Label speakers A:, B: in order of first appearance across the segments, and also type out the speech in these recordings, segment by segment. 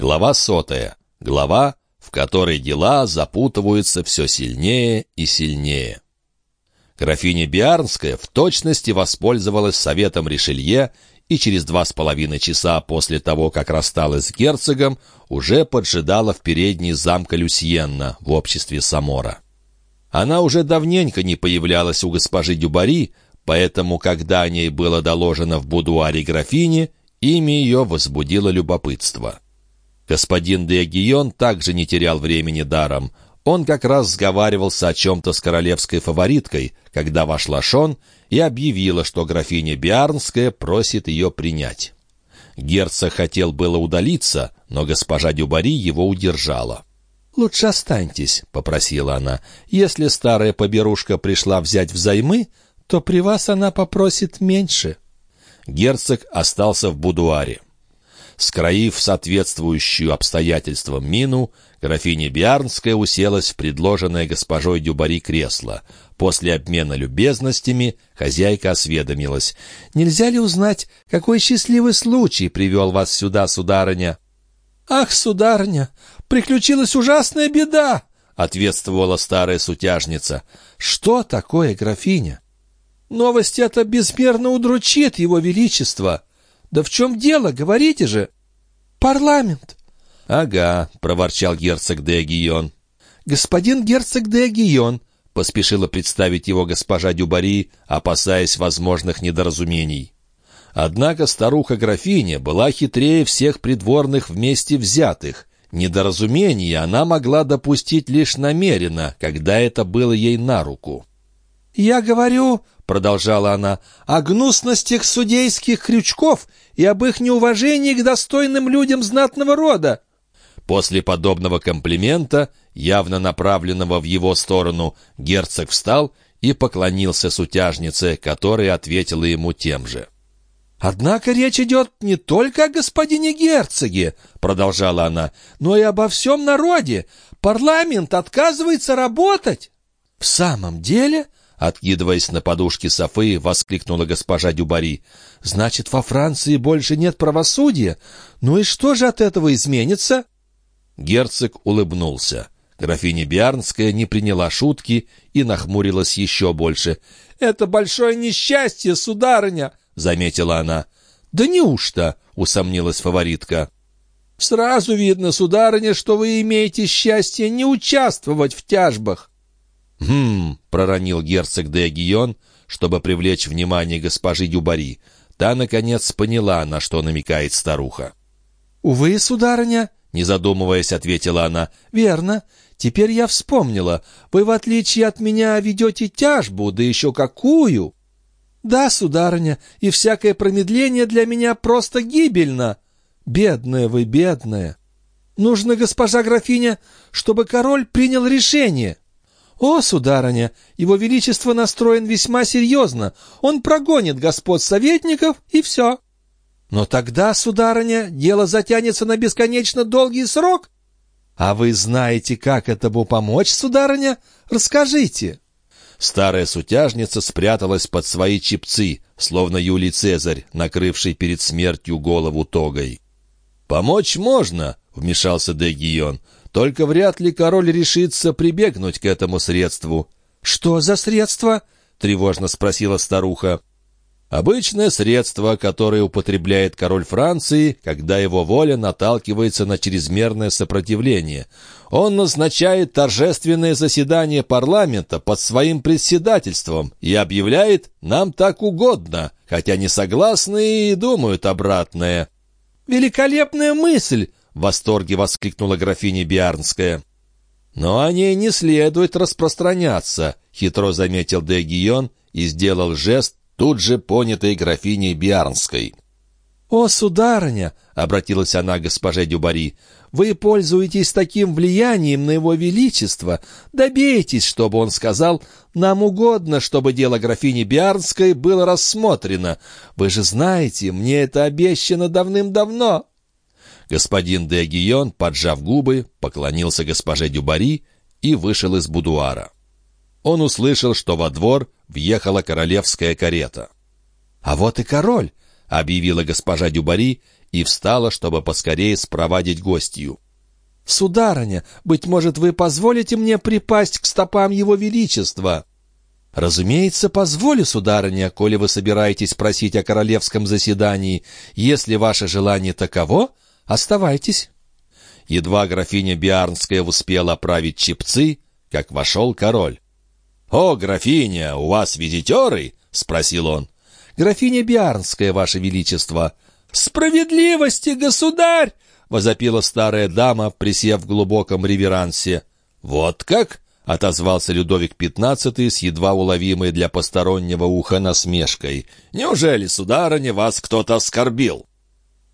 A: Глава сотая. Глава, в которой дела запутываются все сильнее и сильнее. Графиня Биарнская в точности воспользовалась советом Ришелье и через два с половиной часа после того, как рассталась с герцогом, уже поджидала в передней замка Люсьенна в обществе Самора. Она уже давненько не появлялась у госпожи Дюбари, поэтому, когда о ней было доложено в будуаре графини, имя ее возбудило любопытство. Господин де Гион также не терял времени даром. Он как раз сговаривался о чем-то с королевской фавориткой, когда вошла Шон и объявила, что графиня Биарнская просит ее принять. Герцог хотел было удалиться, но госпожа Дюбари его удержала. «Лучше останьтесь», — попросила она. «Если старая поберушка пришла взять взаймы, то при вас она попросит меньше». Герцог остался в будуаре. Скроив соответствующую обстоятельствам мину, графиня Биарнская уселась в предложенное госпожой Дюбари кресло. После обмена любезностями хозяйка осведомилась. «Нельзя ли узнать, какой счастливый случай привел вас сюда, сударыня?» «Ах, сударыня, приключилась ужасная беда!» — ответствовала старая сутяжница. «Что такое, графиня?» «Новость эта безмерно удручит его величество!» «Да в чем дело? Говорите же!» «Парламент!» «Ага», — проворчал герцог де Гион. «Господин герцог де Гион», — поспешила представить его госпожа Дюбари, опасаясь возможных недоразумений. Однако старуха-графиня была хитрее всех придворных вместе взятых. Недоразумение она могла допустить лишь намеренно, когда это было ей на руку. «Я говорю, — продолжала она, — о гнусностях судейских крючков и об их неуважении к достойным людям знатного рода». После подобного комплимента, явно направленного в его сторону, герцог встал и поклонился сутяжнице, которая ответила ему тем же. «Однако речь идет не только о господине герцоге», — продолжала она, «но и обо всем народе. Парламент отказывается работать». «В самом деле?» Откидываясь на подушке Софы, воскликнула госпожа Дюбари. «Значит, во Франции больше нет правосудия? Ну и что же от этого изменится?» Герцог улыбнулся. Графиня Биарнская не приняла шутки и нахмурилась еще больше. «Это большое несчастье, сударыня!» — заметила она. «Да неужто?» — усомнилась фаворитка. «Сразу видно, сударыня, что вы имеете счастье не участвовать в тяжбах. «Хм», — проронил герцог де Гион, чтобы привлечь внимание госпожи Дюбари. Та, наконец, поняла, на что намекает старуха. «Увы, сударыня», — не задумываясь, ответила она, — «верно. Теперь я вспомнила. Вы, в отличие от меня, ведете тяжбу, да еще какую!» «Да, сударыня, и всякое промедление для меня просто гибельно. Бедная вы, бедная. Нужно, госпожа графиня, чтобы король принял решение». «О, сударыня, его величество настроен весьма серьезно. Он прогонит господ советников, и все». «Но тогда, сударыня, дело затянется на бесконечно долгий срок». «А вы знаете, как этому помочь, сударыня? Расскажите». Старая сутяжница спряталась под свои чепцы, словно Юлий Цезарь, накрывший перед смертью голову тогой. «Помочь можно», — вмешался Де Гион, только вряд ли король решится прибегнуть к этому средству. «Что за средство?» — тревожно спросила старуха. Обычное средство, которое употребляет король Франции, когда его воля наталкивается на чрезмерное сопротивление. Он назначает торжественное заседание парламента под своим председательством и объявляет «нам так угодно», хотя не согласны и думают обратное. «Великолепная мысль!» — в восторге воскликнула графиня Биарнская. «Но о ней не следует распространяться», — хитро заметил де Гион и сделал жест, тут же понятой графиней Биарнской. «О, сударыня!» — обратилась она к госпоже Дюбари. «Вы пользуетесь таким влиянием на его величество. Добейтесь, чтобы он сказал, нам угодно, чтобы дело графини Биарнской было рассмотрено. Вы же знаете, мне это обещано давным-давно». Господин де Гион, поджав губы, поклонился госпоже Дюбари и вышел из будуара. Он услышал, что во двор въехала королевская карета. «А вот и король!» — объявила госпожа Дюбари и встала, чтобы поскорее спровадить гостью.
B: «Сударыня, быть может, вы позволите мне припасть к стопам его величества?» «Разумеется, позволю, сударыня, коли вы собираетесь просить о королевском заседании. Если ваше желание таково, оставайтесь».
A: Едва графиня Биарнская успела оправить чепцы, как вошел король. «О, графиня, у вас визитеры?» — спросил он.
B: «Графиня Биарнская, ваше величество». «Справедливости, государь!» — возопила старая дама, присев в глубоком реверансе.
A: «Вот как?» — отозвался Людовик XV с едва уловимой для постороннего уха насмешкой. «Неужели, сударыня, вас кто-то оскорбил?»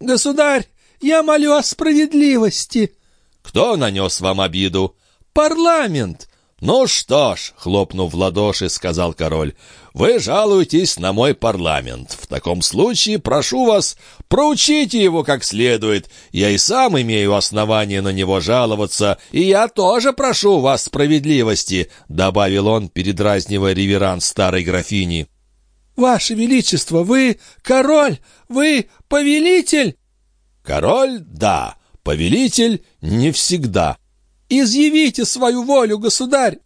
B: «Государь, я молю о справедливости!»
A: «Кто нанес вам обиду?»
B: «Парламент!»
A: «Ну что ж», — хлопнув в ладоши, сказал король, — «вы жалуетесь на мой парламент. В таком случае прошу вас, проучите его как следует. Я и сам имею основания на него жаловаться, и я тоже прошу вас справедливости», — добавил он, передразнивая реверанс старой графини.
B: «Ваше Величество, вы король, вы повелитель?»
A: «Король — да, повелитель — не всегда».
B: «Изъявите свою волю, государь!»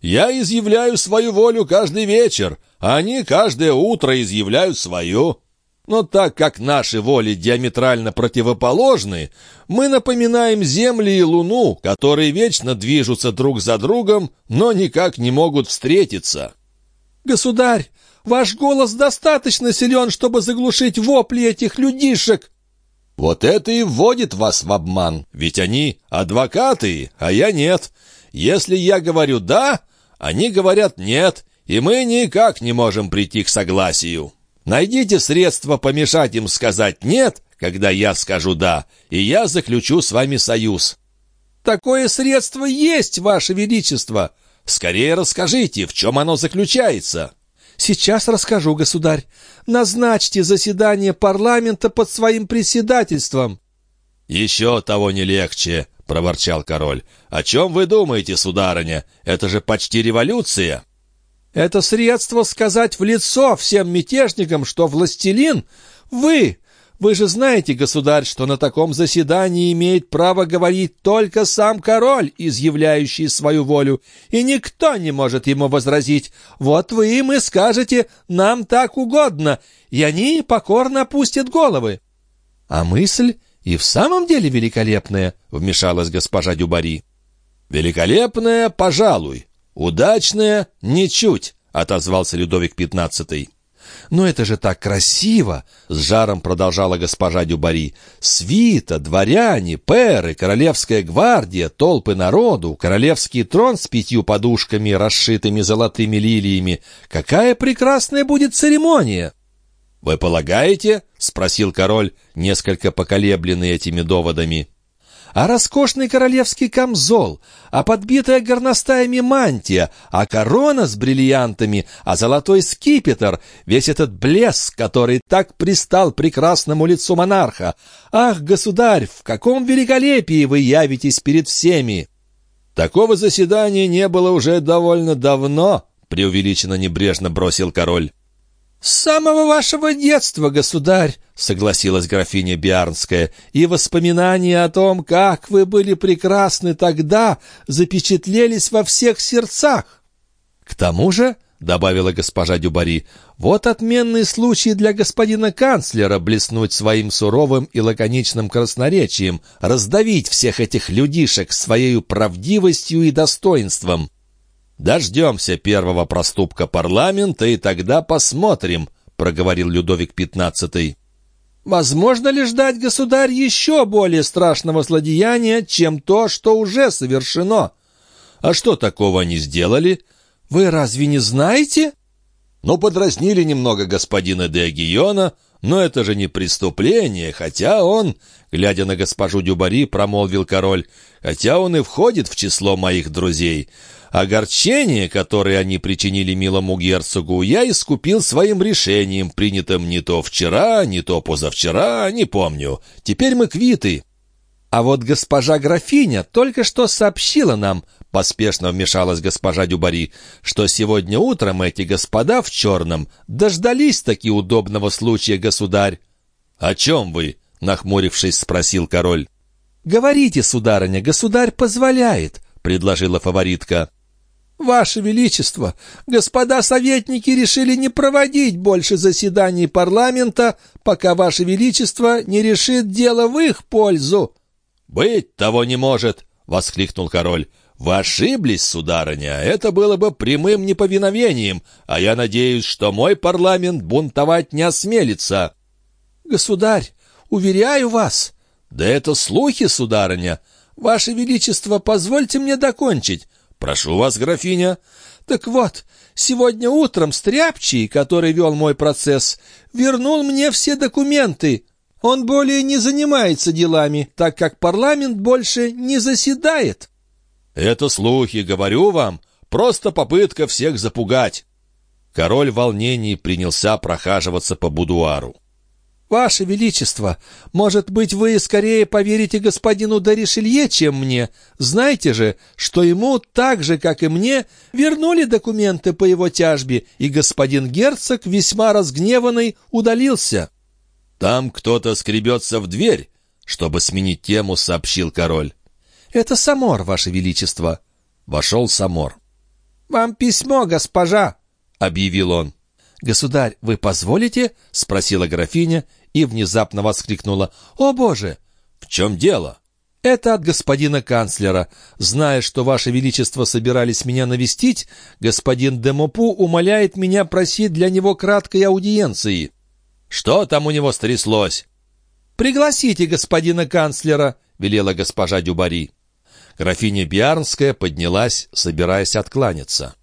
A: «Я изъявляю свою волю каждый вечер, а они каждое утро изъявляют свою. Но так как наши воли диаметрально противоположны, мы напоминаем Земли и Луну, которые вечно движутся друг за другом, но никак не могут встретиться».
B: «Государь, ваш голос достаточно силен, чтобы заглушить вопли этих людишек!»
A: Вот это и вводит вас в обман, ведь они адвокаты, а я нет. Если я говорю «да», они говорят «нет», и мы никак не можем прийти к согласию. Найдите средства помешать им сказать «нет», когда я скажу «да», и я заключу с вами союз.
B: Такое средство есть, Ваше Величество.
A: Скорее расскажите, в чем оно заключается.
B: «Сейчас расскажу, государь. Назначьте заседание парламента под своим председательством».
A: «Еще того не легче», — проворчал король. «О чем вы думаете, сударыня? Это же почти революция».
B: «Это средство сказать в лицо всем мятежникам, что властелин — вы, вы же знаете, государь, что на таком заседании имеет право говорить только сам король, изъявляющий свою волю, и никто не может ему возразить. Вот вы им и скажете «нам так угодно», и они покорно опустят головы». «А мысль и в самом деле великолепная», — вмешалась госпожа Дюбари.
A: «Великолепная, пожалуй. Удачная, ничуть», — отозвался Людовик XV.
B: «Но это же так красиво!» — с жаром продолжала госпожа Дюбари. «Свита, дворяне, перы, королевская гвардия, толпы народу, королевский трон с пятью подушками, расшитыми золотыми лилиями. Какая прекрасная будет церемония!»
A: «Вы полагаете?» — спросил король, несколько поколебленный этими доводами
B: а роскошный королевский камзол, а подбитая горностаями мантия, а корона с бриллиантами, а золотой скипетр, весь этот блеск, который так пристал прекрасному лицу монарха. Ах, государь, в каком великолепии вы явитесь перед всеми!»
A: «Такого заседания не было уже довольно давно», — преувеличенно небрежно бросил король.
B: «С самого вашего детства, государь!» — согласилась графиня Биарнская. «И воспоминания о том, как вы были прекрасны тогда, запечатлелись во всех сердцах!» «К тому же...» — добавила госпожа Дюбари, — «вот отменный случай для господина канцлера блеснуть своим суровым и лаконичным красноречием, раздавить всех этих людишек своей правдивостью и достоинством».
A: «Дождемся первого проступка парламента, и тогда посмотрим», — проговорил Людовик XV.
B: «Возможно ли ждать, государь, еще более страшного злодеяния, чем то, что уже совершено?»
A: «А что такого они сделали?»
B: «Вы разве не знаете?»
A: «Ну, подразнили немного господина де Агиона, но это же не преступление, хотя он...» Глядя на госпожу Дюбари, промолвил король, «хотя он и входит в число моих друзей. Огорчение, которое они причинили милому герцогу, я искупил своим решением, принятым не то вчера, не то позавчера, не помню. Теперь мы квиты».
B: «А вот госпожа графиня только что сообщила нам, — поспешно вмешалась госпожа Дюбари, — что сегодня утром эти господа в черном дождались таки удобного случая, государь».
A: «О чем вы?» —— нахмурившись, спросил король.
B: «Говорите, сударыня, государь позволяет», — предложила фаворитка. «Ваше Величество, господа советники решили не проводить больше заседаний парламента, пока Ваше Величество не решит дело в их пользу».
A: «Быть того не может!» — воскликнул король. «Вы ошиблись, сударыня, это было бы прямым неповиновением, а я надеюсь, что мой парламент бунтовать не осмелится».
B: «Государь, уверяю вас...»
A: «Да это слухи, сударыня.
B: Ваше Величество, позвольте мне докончить.
A: «Прошу вас, графиня».
B: «Так вот, сегодня утром Стряпчий, который вел мой процесс, вернул мне все документы. Он более не занимается делами, так как парламент больше не заседает».
A: «Это слухи, говорю вам, просто попытка всех запугать». Король в волнении принялся прохаживаться по будуару.
B: «Ваше Величество, может быть, вы скорее поверите господину Даришелье, чем мне. Знаете же, что ему, так же, как и мне, вернули документы по его тяжбе, и господин герцог, весьма разгневанный, удалился».
A: «Там кто-то скребется в дверь», — чтобы сменить тему, сообщил король.
B: «Это Самор, Ваше Величество».
A: Вошел Самор.
B: «Вам письмо, госпожа», — объявил он.
A: «Государь, вы позволите?» — спросила графиня и внезапно воскликнула. «О, Боже!» «В чем дело?»
B: «Это от господина канцлера. Зная, что Ваше Величество собирались меня навестить, господин Демопу умоляет меня просить для него краткой аудиенции».
A: «Что там у него стряслось?»
B: «Пригласите господина канцлера», — велела госпожа Дюбари.
A: Графиня Биарнская поднялась, собираясь откланяться.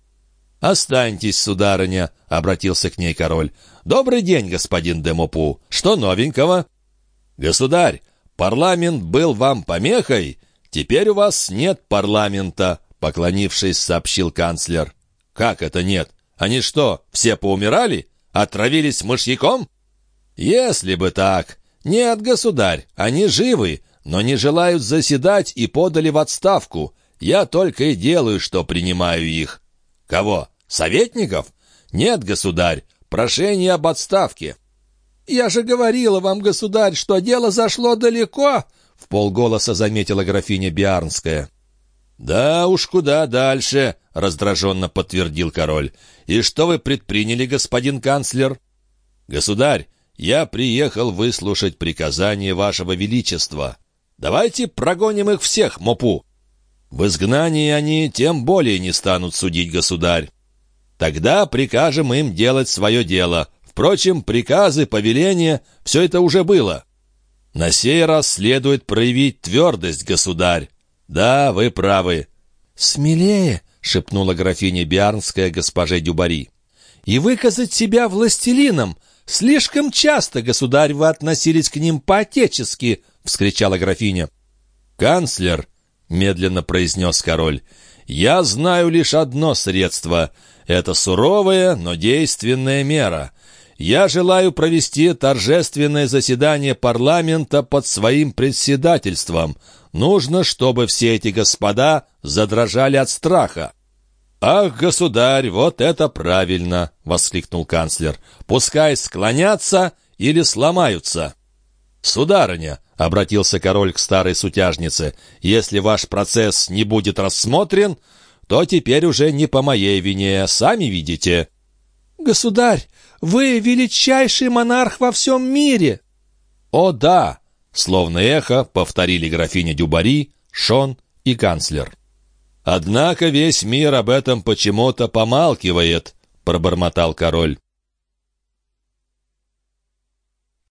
A: «Останьтесь, сударыня», — обратился к ней король. «Добрый день, господин Демопу. Что новенького?» «Государь, парламент был вам помехой. Теперь у вас нет парламента», — поклонившись, сообщил канцлер. «Как это нет? Они что, все поумирали? Отравились мышьяком?» «Если бы так. Нет, государь, они живы, но не желают заседать и подали в отставку. Я только и делаю, что принимаю их». «Кого? Советников? Нет, государь, прошение об отставке.
B: Я же говорила вам, государь, что дело зашло далеко, в полголоса заметила графиня Биарнская.
A: «Да уж куда дальше», — раздраженно подтвердил король. «И что вы предприняли, господин канцлер?» «Государь, я приехал выслушать приказание вашего величества. Давайте прогоним их всех, Мопу. В изгнании они тем более не станут судить, государь. Тогда прикажем им делать свое дело. Впрочем, приказы, повеления — все это уже было. На сей раз следует проявить твердость, государь. Да, вы правы.
B: «Смелее!» — шепнула графиня Биарнская госпоже Дюбари. «И выказать себя властелином! Слишком часто, государь, вы относились к ним по-отечески!» — вскричала графиня.
A: «Канцлер!» — медленно произнес король. «Я знаю лишь одно средство — это суровая, но действенная мера. Я желаю провести торжественное заседание парламента под своим председательством. Нужно, чтобы все эти господа задрожали от страха. «Ах, государь, вот это правильно!» — воскликнул канцлер. «Пускай склонятся или сломаются». «Сударыня», — обратился король к старой сутяжнице, «если ваш процесс не будет рассмотрен, то теперь уже не по моей вине, сами видите».
B: «Государь, вы величайший монарх во всем мире!»
A: «О да!» — словно эхо повторили графиня Дюбари, Шон и канцлер. «Однако весь мир об этом почему-то помалкивает», — пробормотал король.